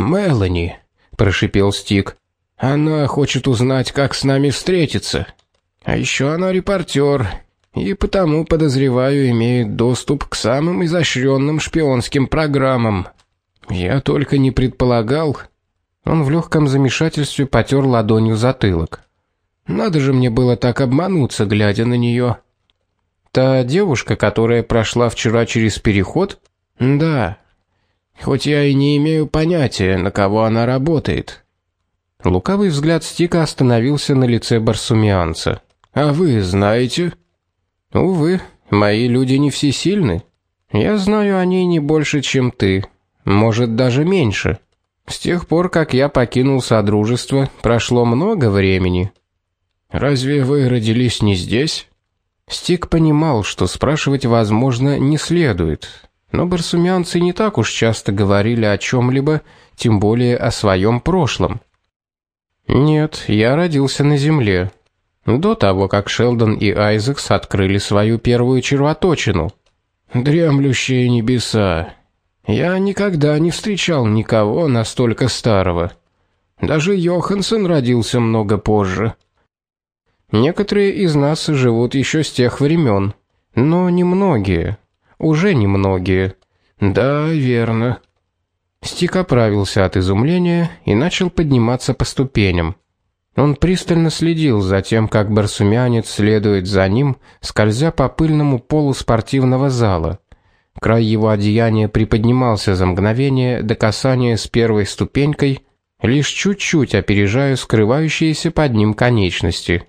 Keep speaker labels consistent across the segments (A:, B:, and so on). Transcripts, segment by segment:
A: Мелани, прошипел Стик. Она хочет узнать, как с нами встретиться. А еще она репортер и потому, подозреваю, имеет доступ к самым изощренным шпионским программам. Я только не предполагал. Он в легком замешательстве потер ладонью затылок. Надо же мне было так обмануться, глядя на нее. Та девушка, которая прошла вчера через переход? Да. Хоть я и не имею понятия, на кого она работает. Лукавый взгляд Стика остановился на лице барсумианца. А вы знаете? Увы, мои люди не всесильны. Я знаю о ней не больше, чем ты, может, даже меньше. С тех пор, как я покинул содружество, прошло много времени. Разве вы родились не здесь? Стик понимал, что спрашивать, возможно, не следует. Но барсумянцы не так уж часто говорили о чем либо тем более о своем прошлом. Нет, я родился на земле до того, как Шелдон и Айзекс открыли свою первую червоточину. Дремлющие небеса. Я никогда не встречал никого настолько старого. Даже Йоханссон родился много позже. Некоторые из нас живут еще с тех времен, но немногие. Уже немногие. Да, верно. Стик оправился от изумления и начал подниматься по ступеням. Он пристально следил за тем, как барсумянец следует за ним, скользя по пыльному полу спортивного зала. Край его одеяния приподнимался за мгновение до касания с первой ступенькой, лишь чуть-чуть опережая скрывающиеся под ним конечности.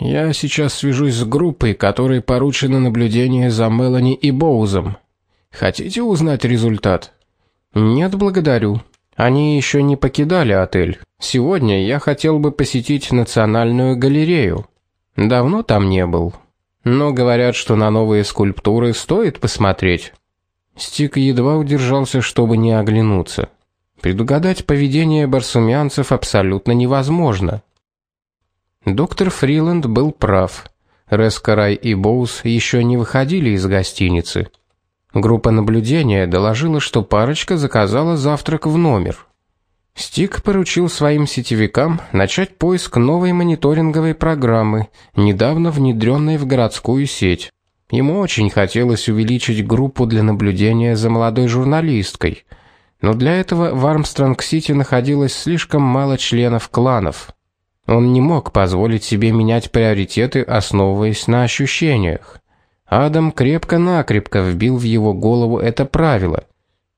A: Я сейчас свяжусь с группой, которой поручено наблюдение за Мелани и Боузом. Хотите узнать результат? Нет, благодарю. Они еще не покидали отель. Сегодня я хотел бы посетить Национальную галерею. Давно там не был. Но говорят, что на новые скульптуры стоит посмотреть. Стик едва удержался, чтобы не оглянуться. Предугадать поведение барсумянцев абсолютно невозможно. Доктор Фриланд был прав. Рескарай и Боус еще не выходили из гостиницы. Группа наблюдения доложила, что парочка заказала завтрак в номер. Стик поручил своим сетевикам начать поиск новой мониторинговой программы, недавно внедренной в городскую сеть. Ему очень хотелось увеличить группу для наблюдения за молодой журналисткой, но для этого в Армстронг-Сити находилось слишком мало членов кланов. Он не мог позволить себе менять приоритеты, основываясь на ощущениях. Адам крепко-накрепко вбил в его голову это правило.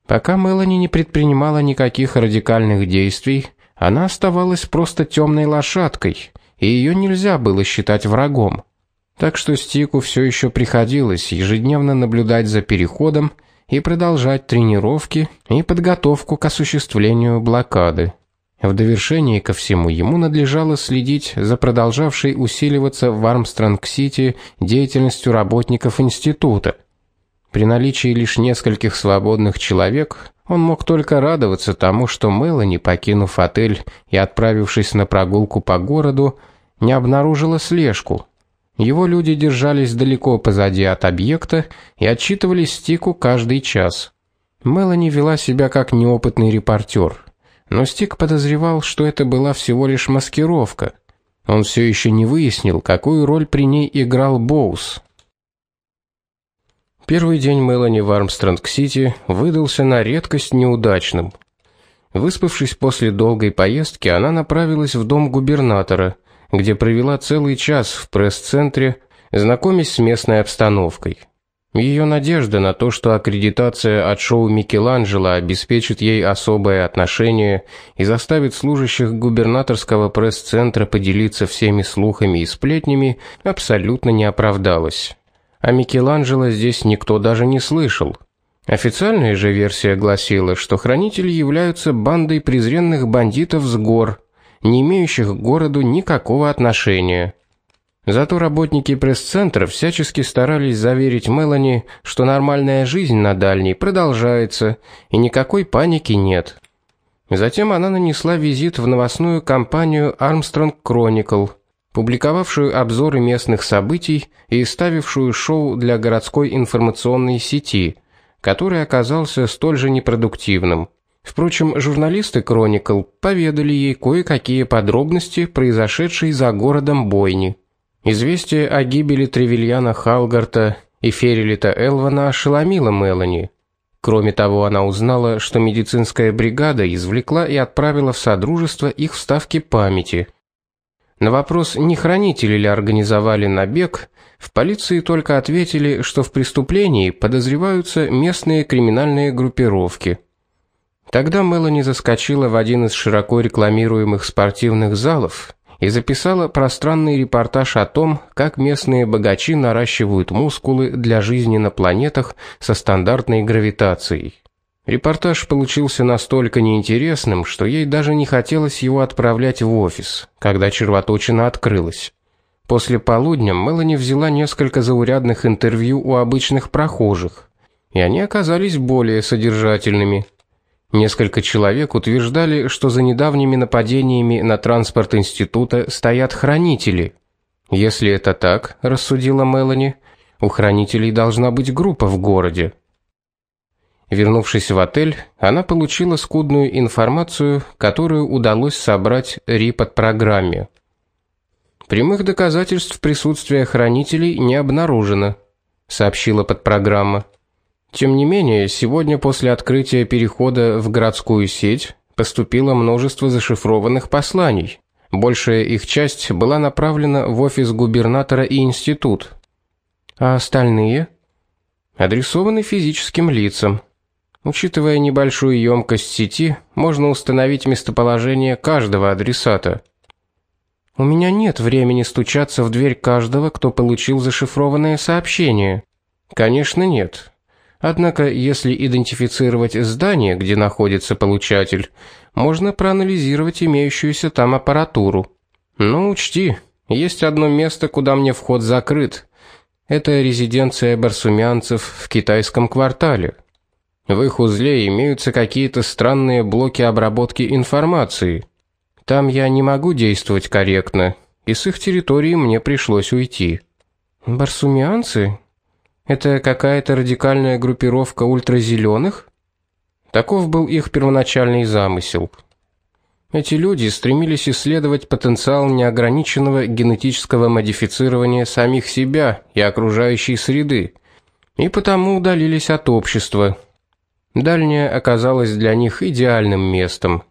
A: Пока Мелани не предпринимала никаких радикальных действий, она оставалась просто темной лошадкой, и ее нельзя было считать врагом. Так что Стику все еще приходилось ежедневно наблюдать за переходом и продолжать тренировки и подготовку к осуществлению блокады. В довершение ко всему ему надлежало следить за продолжавшей усиливаться в Армстронг-Сити деятельностью работников института. При наличии лишь нескольких свободных человек он мог только радоваться тому, что Мелани, покинув отель и отправившись на прогулку по городу, не обнаружила слежку. Его люди держались далеко позади от объекта и отчитывались Стику каждый час. Мелани вела себя как неопытный репортер но Стик подозревал, что это была всего лишь маскировка. Он все еще не выяснил, какую роль при ней играл Боус. Первый день Мелани в Армстронг-Сити выдался на редкость неудачным. Выспавшись после долгой поездки, она направилась в дом губернатора, где провела целый час в пресс-центре, знакомясь с местной обстановкой. Ее надежда на то, что аккредитация от шоу Микеланджело обеспечит ей особое отношение и заставит служащих губернаторского пресс-центра поделиться всеми слухами и сплетнями, абсолютно не оправдалась. О Микеланджело здесь никто даже не слышал. Официальная же версия гласила, что хранители являются бандой презренных бандитов с гор, не имеющих к городу никакого отношения. Зато работники пресс-центра всячески старались заверить Мелани, что нормальная жизнь на дальней продолжается и никакой паники нет. Затем она нанесла визит в новостную компанию Armstrong Chronicle, публиковавшую обзоры местных событий и ставившую шоу для городской информационной сети, который оказался столь же непродуктивным. Впрочем, журналисты Chronicle поведали ей кое-какие подробности произошедшей за городом бойни. Известие о гибели Тревельяна Халгарта и Ферилита Элвана ошеломило Мелани. Кроме того, она узнала, что медицинская бригада извлекла и отправила в содружество их вставки памяти. На вопрос, не хранители ли организовали набег, в полиции только ответили, что в преступлении подозреваются местные криминальные группировки. Тогда Мелани заскочила в один из широко рекламируемых спортивных залов и записала пространный репортаж о том, как местные богачи наращивают мускулы для жизни на планетах со стандартной гравитацией. Репортаж получился настолько неинтересным, что ей даже не хотелось его отправлять в офис, когда червоточина открылась. После полудня Мелани взяла несколько заурядных интервью у обычных прохожих, и они оказались более содержательными. Несколько человек утверждали, что за недавними нападениями на транспорт института стоят хранители. Если это так, рассудила Мелани, у хранителей должна быть группа в городе. Вернувшись в отель, она получила скудную информацию, которую удалось собрать Ри под программе. Прямых доказательств присутствия хранителей не обнаружено, сообщила подпрограмма. Тем не менее, сегодня после открытия перехода в городскую сеть поступило множество зашифрованных посланий. Большая их часть была направлена в офис губернатора и институт. А остальные адресованы физическим лицам. Учитывая небольшую емкость сети, можно установить местоположение каждого адресата. У меня нет времени стучаться в дверь каждого, кто получил зашифрованное сообщение. Конечно, нет. Однако, если идентифицировать здание, где находится получатель, можно проанализировать имеющуюся там аппаратуру. Но учти, есть одно место, куда мне вход закрыт. Это резиденция барсумянцев в китайском квартале. В их узле имеются какие-то странные блоки обработки информации. Там я не могу действовать корректно, и с их территории мне пришлось уйти. Барсумянцы? Это какая-то радикальная группировка ультразеленых? Таков был их первоначальный замысел. Эти люди стремились исследовать потенциал неограниченного генетического модифицирования самих себя и окружающей среды, и потому удалились от общества. Дальняя оказалась для них идеальным местом.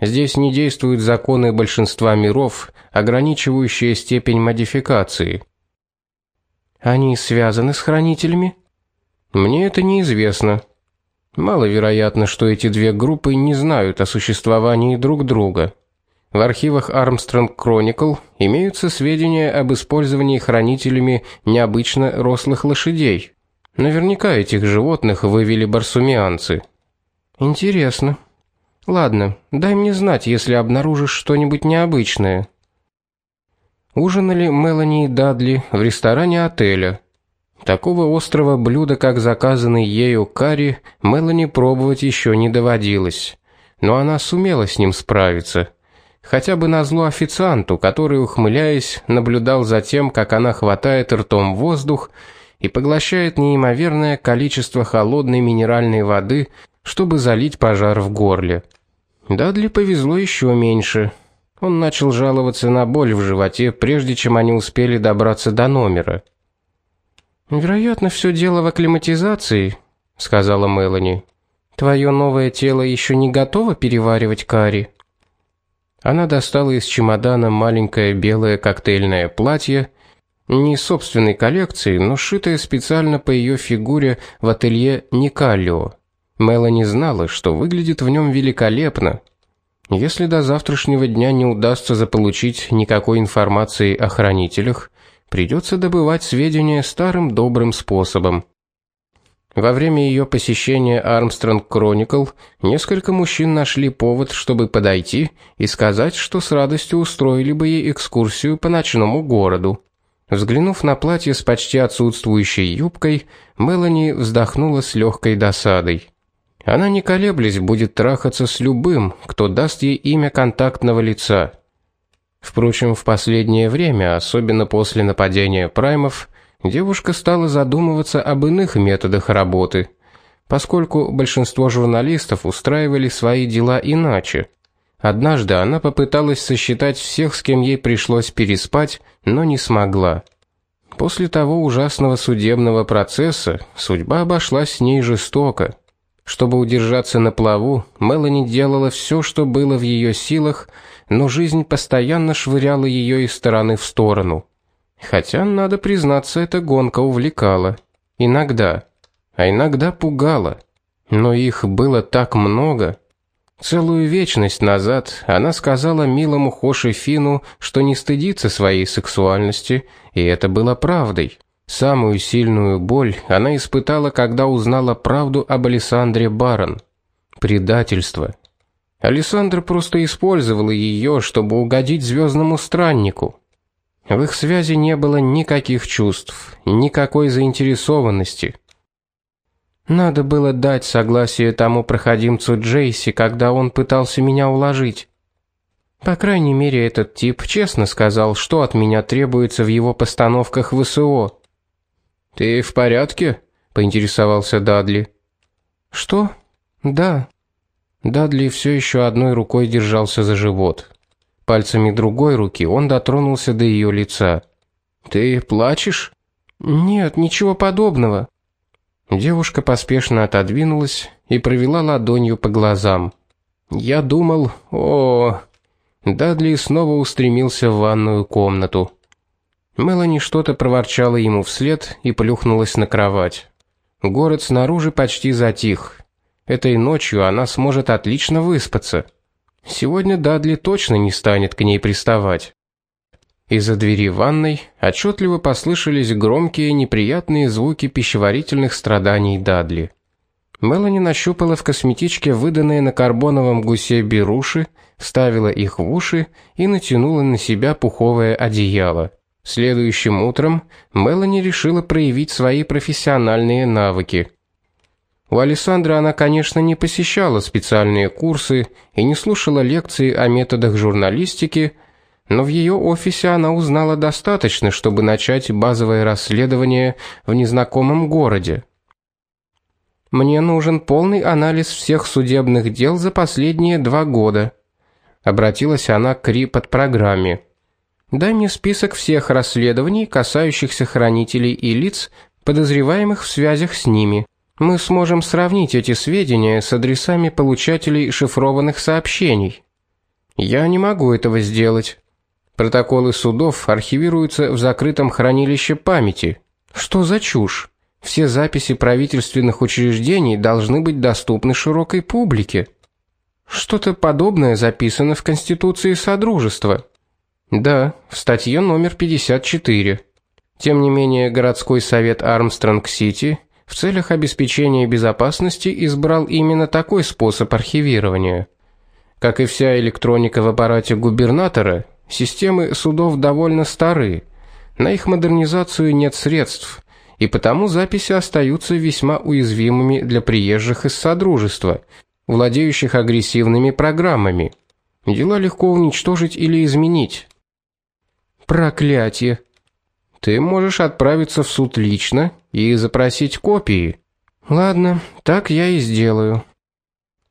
A: Здесь не действуют законы большинства миров, ограничивающие степень модификации. Они связаны с хранителями? Мне это неизвестно. Маловероятно, что эти две группы не знают о существовании друг друга. В архивах Armstrong Chronicle имеются сведения об использовании хранителями необычно рослых лошадей. Наверняка этих животных вывели барсумианцы. Интересно. Ладно, дай мне знать, если обнаружишь что-нибудь необычное. Ужинали Мелани и Дадли в ресторане отеля. Такого острого блюда, как заказанный ею карри, Мелани пробовать еще не доводилось, но она сумела с ним справиться. Хотя бы назло официанту, который, ухмыляясь, наблюдал за тем, как она хватает ртом воздух и поглощает неимоверное количество холодной минеральной воды, чтобы залить пожар в горле. Дадли повезло еще меньше. Он начал жаловаться на боль в животе, прежде чем они успели добраться до номера. Вероятно, все дело в акклиматизации, сказала Мелани. Твое новое тело еще не готово переваривать карри. Она достала из чемодана маленькое белое коктейльное платье, не собственной коллекции, но сшитое специально по ее фигуре в ателье Никалио. Мелани знала, что выглядит в нем великолепно. Если до завтрашнего дня не удастся заполучить никакой информации о хранителях, придется добывать сведения старым добрым способом. Во время ее посещения Armstrong Chronicle несколько мужчин нашли повод, чтобы подойти и сказать, что с радостью устроили бы ей экскурсию по ночному городу. Взглянув на платье с почти отсутствующей юбкой, Мелани вздохнула с легкой досадой. Она не колеблясь будет трахаться с любым, кто даст ей имя контактного лица. Впрочем, в последнее время, особенно после нападения праймов, девушка стала задумываться об иных методах работы. поскольку большинство журналистов устраивали свои дела иначе. Однажды она попыталась сосчитать всех, с кем ей пришлось переспать, но не смогла. После того ужасного судебного процесса судьба обошлась с ней жестоко. Чтобы удержаться на плаву, Мелани делала все, что было в ее силах, но жизнь постоянно швыряла ее из стороны в сторону. Хотя, надо признаться, эта гонка увлекала. Иногда. А иногда пугала. Но их было так много. Целую вечность назад она сказала милому Хоши Фину, что не стыдится своей сексуальности, и это было правдой. Самую сильную боль она испытала, когда узнала правду об Александре Барон. Предательство. Александр просто использовал ее, чтобы угодить звездному страннику. В их связи не было никаких чувств, никакой заинтересованности. Надо было дать согласие тому проходимцу Джейси, когда он пытался меня уложить. По крайней мере, этот тип честно сказал, что от меня требуется в его постановках ВСО. Ты в порядке? поинтересовался Дадли. Что? Да. Дадли все еще одной рукой держался за живот. Пальцами другой руки он дотронулся до ее лица. Ты плачешь? Нет, ничего подобного. Девушка поспешно отодвинулась и провела ладонью по глазам. Я думал, о, Дадли снова устремился в ванную комнату. Мелани что-то проворчала ему вслед и плюхнулась на кровать. Город снаружи почти затих. Этой ночью она сможет отлично выспаться. Сегодня Дадли точно не станет к ней приставать. Из-за двери ванной отчетливо послышались громкие неприятные звуки пищеварительных страданий Дадли. Мелани нащупала в косметичке выданные на карбоновом гусе беруши, вставила их в уши и натянула на себя пуховое одеяло. Следующим утром Мелани решила проявить свои профессиональные навыки. У Александра она, конечно, не посещала специальные курсы и не слушала лекции о методах журналистики, но в ее офисе она узнала достаточно, чтобы начать базовое расследование в незнакомом городе. Мне нужен полный анализ всех судебных дел за последние два года. Обратилась она к РИ под программе. Дай мне список всех расследований, касающихся хранителей и лиц, подозреваемых в связях с ними мы сможем сравнить эти сведения с адресами получателей шифрованных сообщений. Я не могу этого сделать. Протоколы судов архивируются в закрытом хранилище памяти. Что за чушь? Все записи правительственных учреждений должны быть доступны широкой публике. Что-то подобное записано в Конституции Содружества. Да, в статье номер 54. Тем не менее, городской совет Армстронг-Сити в целях обеспечения безопасности избрал именно такой способ архивирования. Как и вся электроника в аппарате губернатора, системы судов довольно стары. На их модернизацию нет средств, и потому записи остаются весьма уязвимыми для приезжих из содружества, владеющих агрессивными программами. Дела легко уничтожить или изменить. Проклятие. Ты можешь отправиться в суд лично и запросить копии. Ладно, так я и сделаю.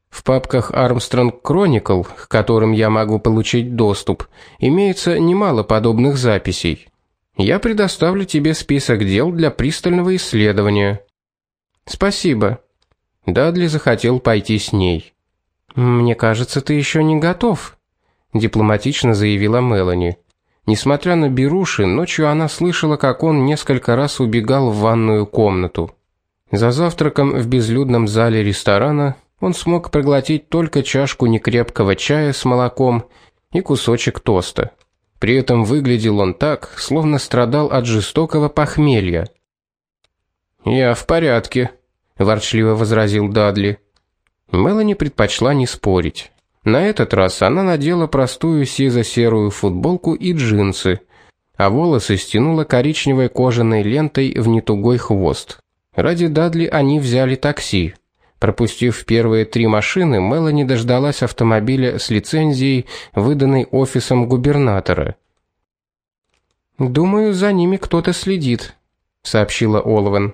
A: В папках Armstrong Chronicle, к которым я могу получить доступ, имеется немало подобных записей. Я предоставлю тебе список дел для пристального исследования. Спасибо. Дадли захотел пойти с ней. Мне кажется, ты еще не готов, дипломатично заявила Мелани. Несмотря на беруши, ночью она слышала, как он несколько раз убегал в ванную комнату. За завтраком в безлюдном зале ресторана он смог проглотить только чашку некрепкого чая с молоком и кусочек тоста. При этом выглядел он так, словно страдал от жестокого похмелья. "Я в порядке", ворчливо возразил Дадли. Мелани предпочла не спорить. На этот раз она надела простую сизо-серую футболку и джинсы, а волосы стянула коричневой кожаной лентой в нетугой хвост. Ради Дадли они взяли такси. Пропустив первые три машины, Мелани дождалась автомобиля с лицензией, выданной офисом губернатора. Думаю, за ними кто-то следит, сообщила Олвен.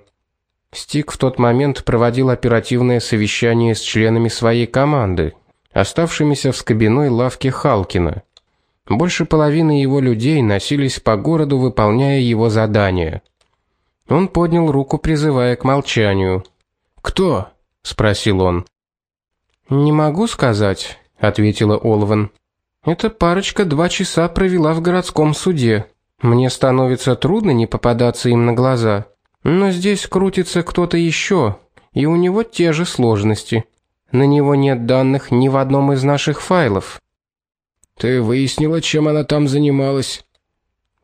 A: Стик в тот момент проводил оперативное совещание с членами своей команды, оставшимися в скобяной лавке Халкина. Больше половины его людей носились по городу, выполняя его задания. Он поднял руку, призывая к молчанию. "Кто?" спросил он. "Не могу сказать", ответила Олвен. "Эта парочка два часа провела в городском суде. Мне становится трудно не попадаться им на глаза, но здесь крутится кто-то еще, и у него те же сложности. На него нет данных ни в одном из наших файлов.
B: Ты выяснила, чем она там занималась?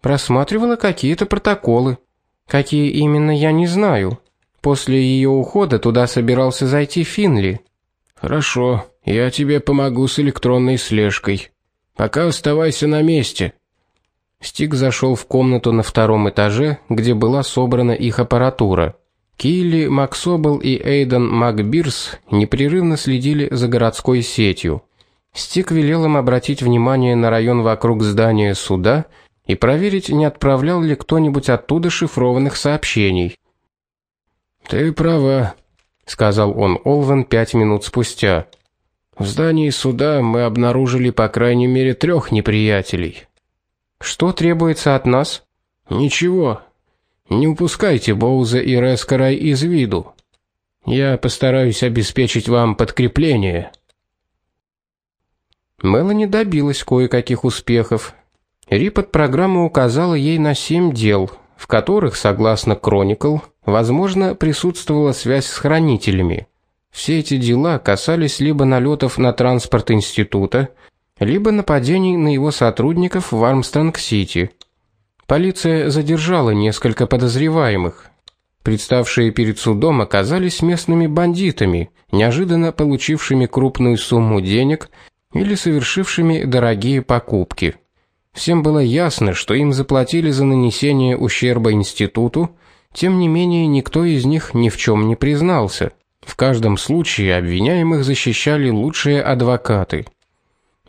A: Просматривала какие-то протоколы. Какие именно, я не знаю. После ее ухода туда собирался зайти Финли.
B: Хорошо, я тебе помогу с электронной слежкой. Пока оставайся на месте.
A: Стик зашел в комнату на втором этаже, где была собрана их аппаратура. Килли Максобл и Эйден Макбирс непрерывно следили за городской сетью. Стик велел им обратить внимание на район вокруг здания суда и проверить, не отправлял ли кто-нибудь оттуда шифрованных сообщений.
B: Ты права, сказал он Олвен пять минут спустя. В здании суда мы обнаружили по крайней мере трех неприятелей.
A: Что требуется от нас?
B: Ничего. Не упускайте Боуза и Рескарай из виду. Я постараюсь обеспечить вам подкрепление.
A: Мелани добилась кое-каких успехов. Рипот программа указала ей на семь дел, в которых, согласно Chronicle, возможно, присутствовала связь с хранителями. Все эти дела касались либо налетов на транспорт института, либо нападений на его сотрудников в Армстронг-Сити. Полиция задержала несколько подозреваемых. Представшие перед судом оказались местными бандитами, неожиданно получившими крупную сумму денег или совершившими дорогие покупки. Всем было ясно, что им заплатили за нанесение ущерба институту, тем не менее никто из них ни в чем не признался. В каждом случае обвиняемых защищали лучшие адвокаты.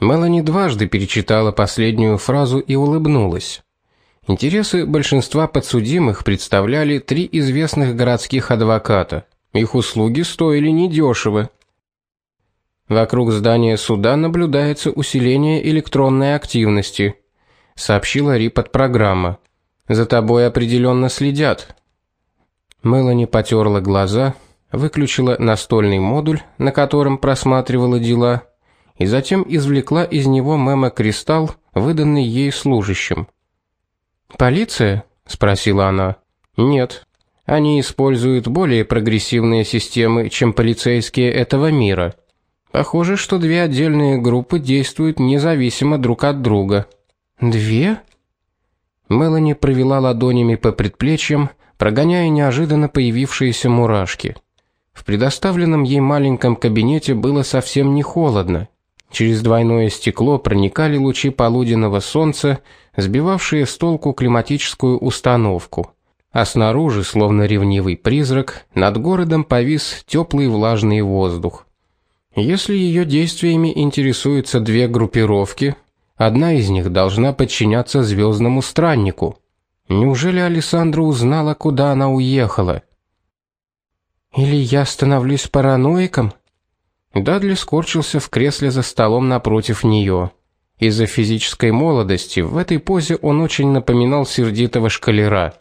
A: Мелани дважды перечитала последнюю фразу и улыбнулась. Интересы большинства подсудимых представляли три известных городских адвоката. Их услуги стоили недешево. Вокруг здания суда наблюдается усиление электронной активности, сообщила Рипот программа. За тобой определенно следят. Мелани потёрла глаза, выключила настольный модуль, на котором просматривала дела, и затем извлекла из него мемо-кристалл, выданный ей служащим. Полиция? спросила она. Нет. Они используют более прогрессивные системы, чем полицейские этого мира. Похоже, что две отдельные группы действуют независимо друг от друга. Две? Мелани провела ладонями по предплечьям, прогоняя неожиданно появившиеся мурашки. В предоставленном ей маленьком кабинете было совсем не холодно. Через двойное стекло проникали лучи полуденного солнца, сбивавшие с толку климатическую установку. А снаружи, словно ревнивый призрак, над городом повис теплый влажный воздух. Если ее действиями интересуются две группировки, одна из них должна подчиняться звездному страннику. Неужели Александра узнала, куда она уехала? Или я становлюсь параноиком? Дадли скорчился в кресле за столом напротив нее. Из-за физической молодости в этой позе он очень напоминал сердитого шкалера.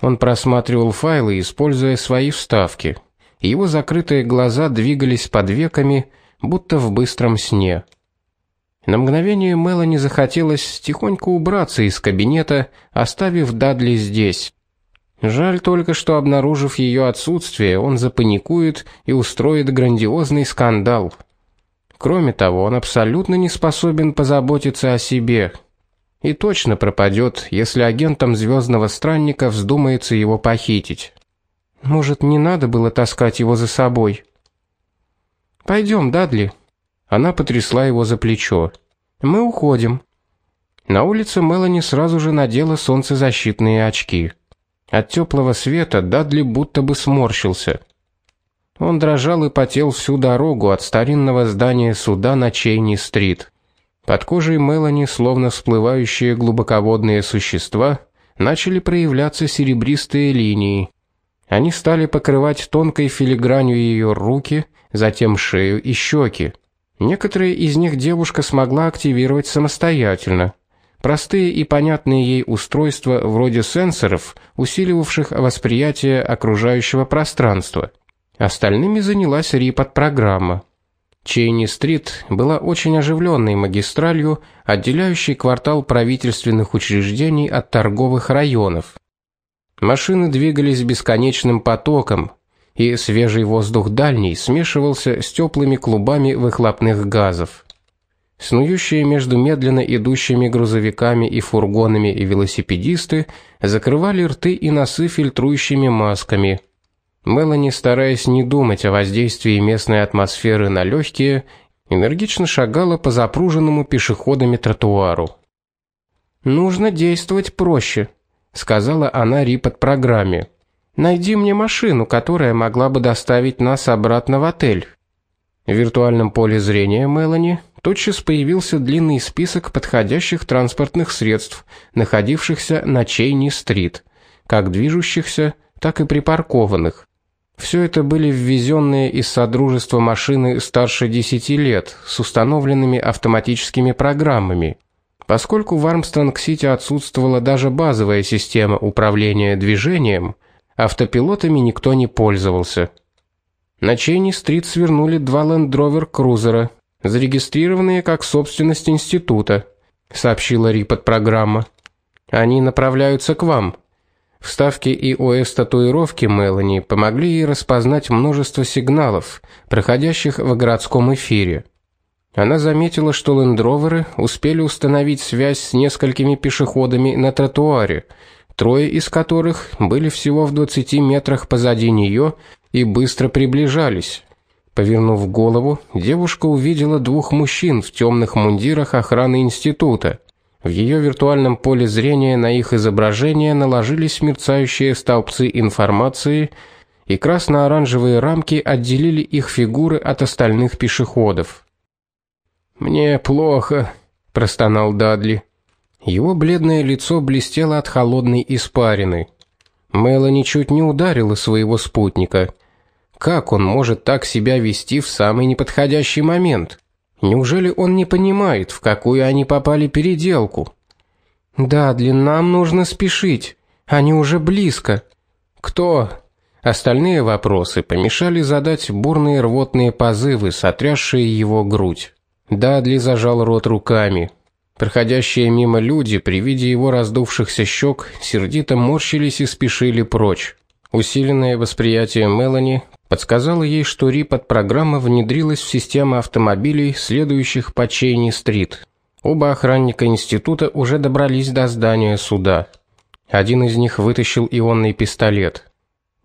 A: Он просматривал файлы, используя свои вставки. Его закрытые глаза двигались под веками, будто в быстром сне. На мгновение Мелани захотелось тихонько убраться из кабинета, оставив Дадли здесь. Жаль только, что обнаружив ее отсутствие, он запаникует и устроит грандиозный скандал. Кроме того, он абсолютно не способен позаботиться о себе. И точно пропадет, если агентам звездного странника вздумается его похитить. Может, не надо было таскать его за собой? Пойдем, Дадли. Она потрясла его за плечо. Мы уходим. На улице Мелани сразу же надела солнцезащитные очки. От теплого света Дадли будто бы сморщился. Он дрожал и потел всю дорогу от старинного здания суда на Чейни-стрит. Под кожей Мелани, словно всплывающие глубоководные существа, начали проявляться серебристые линии.
B: Они стали покрывать тонкой филигранью ее руки, затем шею и щеки. Некоторые из них девушка смогла активировать самостоятельно. Простые и понятные ей устройства вроде сенсоров, усиливавших восприятие окружающего пространства. Остальными занялась Рипот-программа. Чейни-стрит была очень оживленной магистралью, отделяющей квартал правительственных учреждений от торговых районов. Машины двигались бесконечным потоком, и свежий воздух дальний смешивался с теплыми клубами выхлопных газов. Снующие между медленно идущими грузовиками и фургонами и велосипедисты закрывали рты и носы фильтрующими масками – Мелани, стараясь не думать о воздействии местной атмосферы на легкие, энергично шагала по запруженному пешеходами тротуару. Нужно действовать проще, сказала она Рипот программе. Найди мне машину, которая могла бы доставить нас обратно в отель. В виртуальном поле зрения Мелани тотчас появился длинный список подходящих транспортных средств, находившихся на Чейни-стрит, как движущихся, так и припаркованных. Все это были ввезенные из содружества машины старше 10 лет с установленными автоматическими программами. Поскольку в Армстронг-Сити отсутствовала даже базовая система управления движением, автопилотами никто не пользовался. На Чейни-стрит свернули два Land Rover крузера, зарегистрированные как собственность института, сообщила Рипот программа. Они направляются к вам. Вставки и ОС-татуировки Мелани помогли ей распознать множество сигналов, проходящих в городском эфире. Она заметила, что лендроверы успели установить связь с несколькими пешеходами на тротуаре, трое из которых были всего в 20 метрах позади нее и быстро приближались. Повернув голову, девушка увидела двух мужчин в темных мундирах охраны института. В ее виртуальном поле зрения на их изображения наложились мерцающие столбцы информации, и красно-оранжевые рамки отделили их фигуры от остальных пешеходов. Мне плохо, простонал Дадли. Его бледное лицо блестело от холодной испарины. Мелани чуть не ударила своего спутника. Как он может так себя вести в самый неподходящий момент? Неужели он не понимает, в какую они попали переделку? Да, нам нужно спешить. Они уже близко. Кто? Остальные вопросы помешали задать бурные рвотные позывы, сотрясшие его грудь. Дадли зажал рот руками. Проходящие мимо люди при виде его раздувшихся щек сердито морщились и спешили прочь. Усиленное восприятие Мелани подсказала ей, что РИП-программа внедрилась в систему автомобилей, следующих по Чейни-стрит. Оба охранника института уже добрались до здания суда. Один из них вытащил ионный пистолет.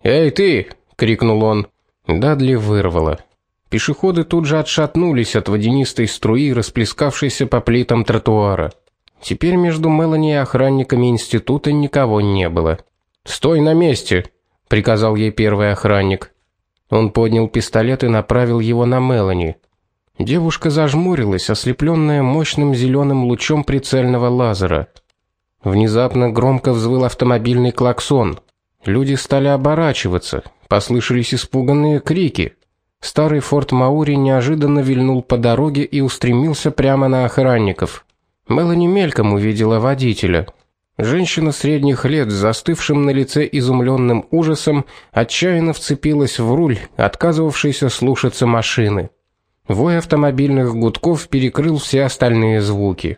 B: "Эй ты!" крикнул он. Дадли вырвало. Пешеходы тут же отшатнулись от водянистой струи, расплескавшейся по плитам тротуара. Теперь между Мелани и охранниками института никого не было. "Стой на месте", приказал ей первый охранник. Он поднял пистолет и направил его на Мелани. Девушка зажмурилась, ослепленная мощным зеленым лучом прицельного лазера. Внезапно громко взвыл автомобильный клаксон. Люди стали оборачиваться, послышались испуганные крики. Старый Форд Маури неожиданно вильнул по дороге и устремился прямо на охранников. Мелани мельком увидела водителя. Женщина средних лет застывшим на лице изумленным ужасом отчаянно вцепилась в руль, отказывавшейся слушаться машины. Вой автомобильных гудков перекрыл все остальные звуки.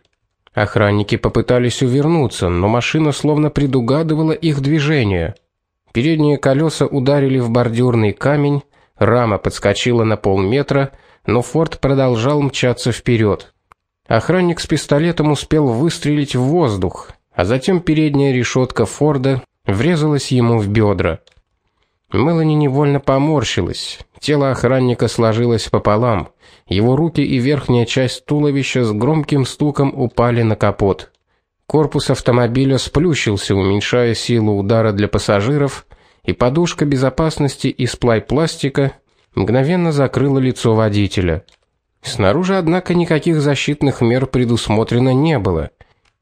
B: Охранники попытались увернуться, но машина словно предугадывала их движение. Передние колеса ударили в бордюрный камень, рама подскочила на полметра, но Форд продолжал мчаться вперед. Охранник с пистолетом успел выстрелить в воздух, а затем передняя решетка Форда врезалась ему в бедра. Мелани невольно поморщилась. Тело охранника сложилось пополам. Его руки и верхняя часть туловища с громким стуком упали на капот. Корпус автомобиля сплющился, уменьшая силу удара для пассажиров, и подушка безопасности из пластика мгновенно закрыла лицо водителя. Снаружи, однако, никаких защитных мер предусмотрено не было.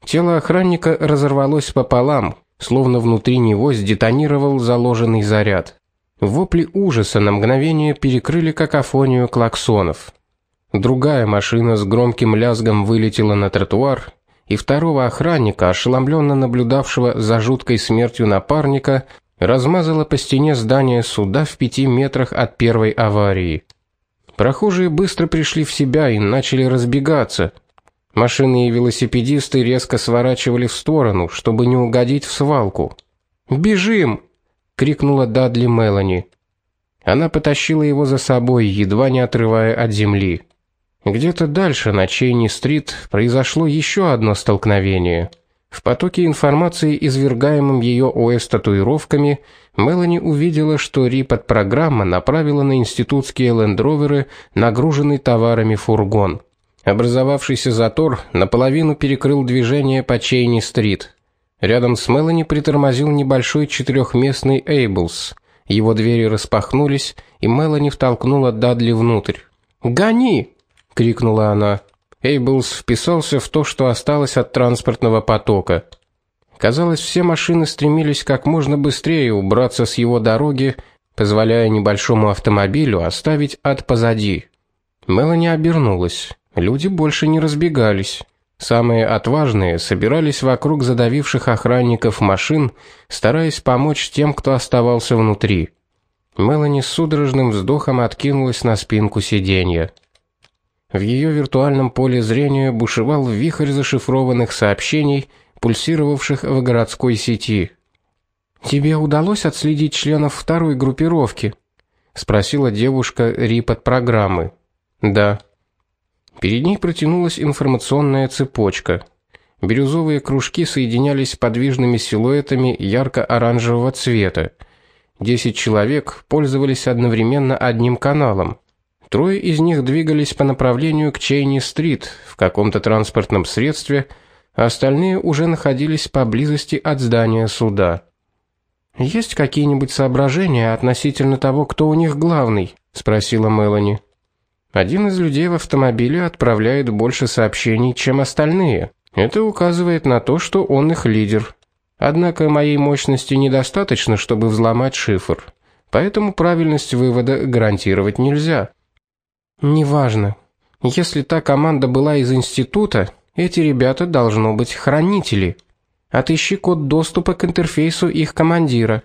B: Тело охранника разорвалось пополам, словно внутри него сдетонировал заложенный заряд. Вопли ужаса на мгновение перекрыли какофонию клаксонов. Другая машина с громким лязгом вылетела на тротуар, и второго охранника, ошеломленно наблюдавшего за жуткой смертью напарника, размазала по стене здания суда в пяти метрах от первой аварии. Прохожие быстро пришли в себя и начали разбегаться. Машины и велосипедисты резко сворачивали в сторону, чтобы не угодить в свалку. "Бежим!" крикнула Дадли Мелани. Она потащила его за собой, едва не отрывая от земли. Где-то дальше на Чейни-стрит произошло еще одно столкновение. В потоке информации, извергаемом ее ОС татуировками, Мелани увидела, что рипот-программа направила на институтские лендроверы нагруженный товарами фургон. Образовавшийся затор наполовину перекрыл движение по Чейни-стрит. Рядом с Мелани притормозил небольшой четырехместный Эйблс. Его двери распахнулись, и Мелани втолкнула Дадли внутрь. "Гони!" крикнула она. Эйблс вписался в то, что осталось от транспортного потока. Казалось, все машины стремились как можно быстрее убраться с его дороги, позволяя небольшому автомобилю оставить ад позади. Мелани обернулась. Люди больше не разбегались. Самые отважные собирались вокруг задавивших охранников машин, стараясь помочь тем, кто оставался внутри. Мелани с судорожным вздохом откинулась на спинку сиденья. В ее виртуальном поле зрения бушевал вихрь зашифрованных сообщений, пульсировавших в городской сети. Тебе удалось отследить членов второй группировки? спросила девушка Рип от программы. Да. Перед ней протянулась информационная цепочка. Бирюзовые кружки соединялись подвижными силуэтами ярко-оранжевого цвета. Десять человек пользовались одновременно одним каналом. Трое из них двигались по направлению к Чейни-стрит в каком-то транспортном средстве, а остальные уже находились поблизости от здания суда. Есть какие-нибудь соображения относительно того, кто у них главный, спросила Мелани. Один из людей в автомобиле отправляет больше сообщений, чем остальные. Это указывает на то, что он их лидер. Однако моей мощности недостаточно, чтобы взломать шифр. Поэтому правильность вывода гарантировать нельзя. Неважно. Если та команда была из института, эти ребята должно быть хранители. Отыщи код доступа к интерфейсу их командира.